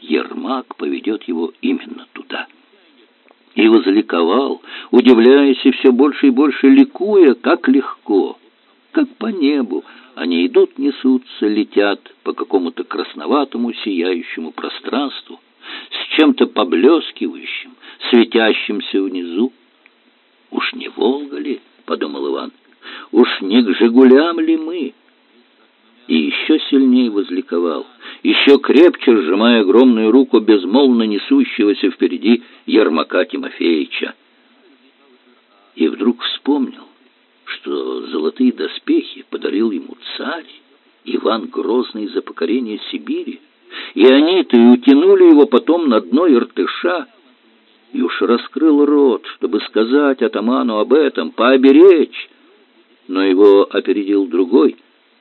Ермак поведет его именно туда. И возликовал, удивляясь и все больше и больше ликуя, как легко, как по небу. Они идут, несутся, летят по какому-то красноватому сияющему пространству, с чем-то поблескивающим, светящимся внизу. Уж не Волга ли? — подумал Иван. «Уж не к «Жигулям» ли мы?» И еще сильнее возликовал, еще крепче сжимая огромную руку безмолвно несущегося впереди Ермака Тимофеевича. И вдруг вспомнил, что золотые доспехи подарил ему царь Иван Грозный за покорение Сибири, и они-то и утянули его потом на дно Иртыша, и уж раскрыл рот, чтобы сказать атаману об этом, пооберечь. Но его опередил другой,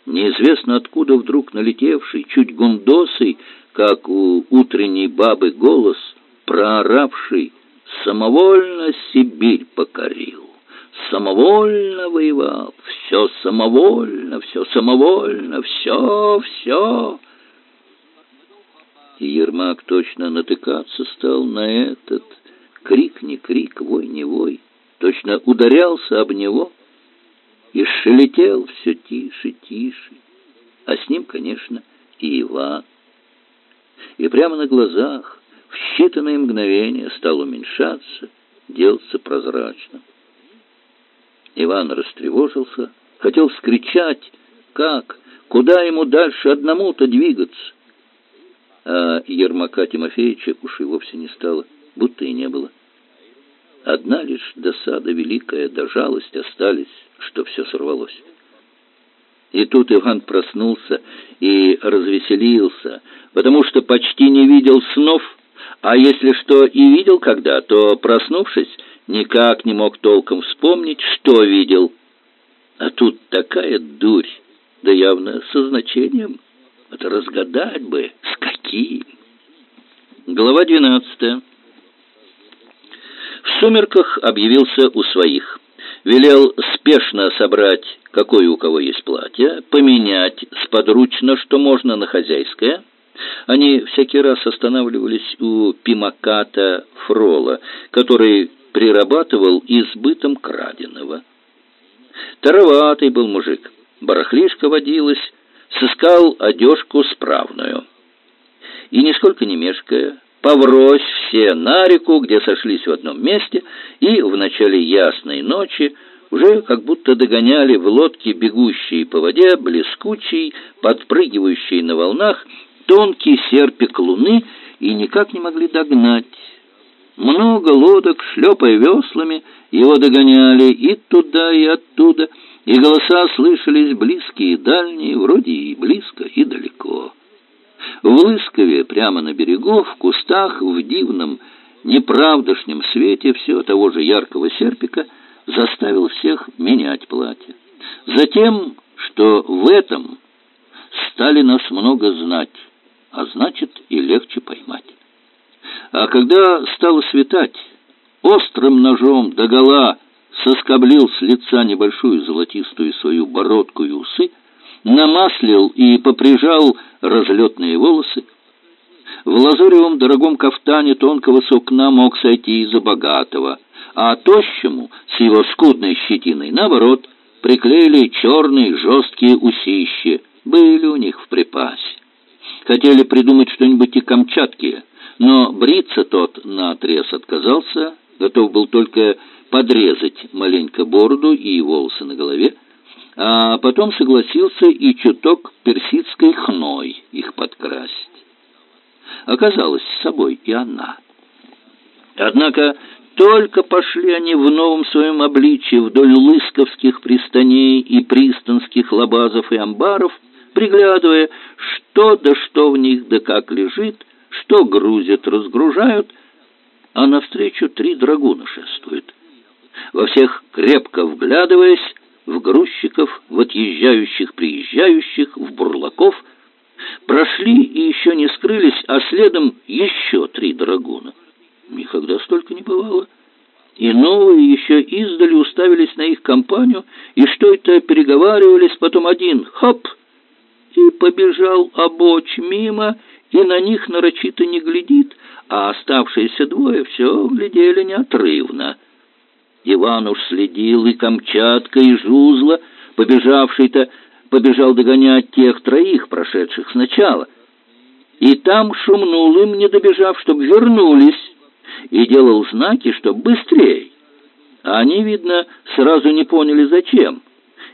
неизвестно откуда вдруг налетевший, чуть гундосый, как у утренней бабы голос, прооравший «Самовольно Сибирь покорил, самовольно воевал, все самовольно, все самовольно, все, все». И Ермак точно натыкаться стал на этот крик не крик, вой не вой, точно ударялся об него и шелетел все тише, тише, а с ним, конечно, и Иван. и прямо на глазах в считанные мгновения стал уменьшаться, делаться прозрачным. Иван растревожился, хотел скричать, как, куда ему дальше одному-то двигаться. А Ермака Тимофеевича уж и вовсе не стало, будто и не было. Одна лишь досада великая да жалость остались, что все сорвалось. И тут Иван проснулся и развеселился, потому что почти не видел снов, а если что и видел когда, то, проснувшись, никак не мог толком вспомнить, что видел. А тут такая дурь, да явно со значением. Это разгадать бы, с каким. Глава двенадцатая. В сумерках объявился у своих. Велел спешно собрать, какое у кого есть платье, поменять сподручно, что можно, на хозяйское. Они всякий раз останавливались у Пимаката Фрола, который прирабатывал избытом краденого. Тароватый был мужик, барахлишка водилась, сыскал одежку справную. И, нисколько не мешкая, поврось все на реку, где сошлись в одном месте, и в начале ясной ночи уже как будто догоняли в лодке бегущие по воде, блескучий, подпрыгивающий на волнах, тонкий серпик луны и никак не могли догнать. Много лодок, шлепая веслами, его догоняли и туда, и оттуда, и голоса слышались близкие и дальние, вроде и близко, и далеко. В Лыскове, прямо на берегу, в кустах, в дивном, неправдошнем свете все того же яркого серпика заставил всех менять платье. Затем, что в этом стали нас много знать, а значит и легче поймать. А когда стало светать, острым ножом догола соскоблил с лица небольшую золотистую свою бородку и усы, намаслил и поприжал разлетные волосы. В лазуревом дорогом кафтане тонкого сукна мог сойти за богатого, а тощему с его скудной щетиной, наоборот, приклеили черные жесткие усищи, были у них в припасе. Хотели придумать что-нибудь и камчатки, но бриться тот наотрез отказался, готов был только подрезать маленько бороду и волосы на голове, а потом согласился и чуток персидской хной их подкрасить. Оказалось, с собой и она. Однако только пошли они в новом своем обличии вдоль лысковских пристаней и пристанских лабазов и амбаров, приглядывая, что да что в них да как лежит, что грузят, разгружают, а навстречу три драгуна шествуют. Во всех крепко вглядываясь, в грузчиков, в отъезжающих, приезжающих, в бурлаков, прошли и еще не скрылись, а следом еще три драгуна. Никогда столько не бывало. И новые еще издали уставились на их компанию, и что это переговаривались, потом один — хоп! И побежал обочь мимо, и на них нарочито не глядит, а оставшиеся двое все глядели неотрывно — Иван уж следил и Камчатка, и Жузла, побежавший-то побежал догонять тех троих, прошедших сначала. И там шумнул им, не добежав, чтоб вернулись, и делал знаки, чтоб быстрее. А они, видно, сразу не поняли, зачем.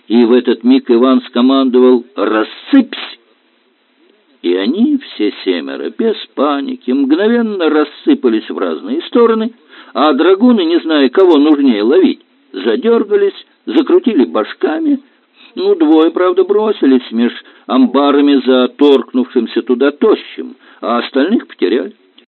И в этот миг Иван скомандовал «Рассыпься!» И они, все семеро, без паники, мгновенно рассыпались в разные стороны — а драгуны, не зная, кого нужнее ловить, задергались, закрутили башками. Ну, двое, правда, бросились меж амбарами за торкнувшимся туда тощим, а остальных потеряли.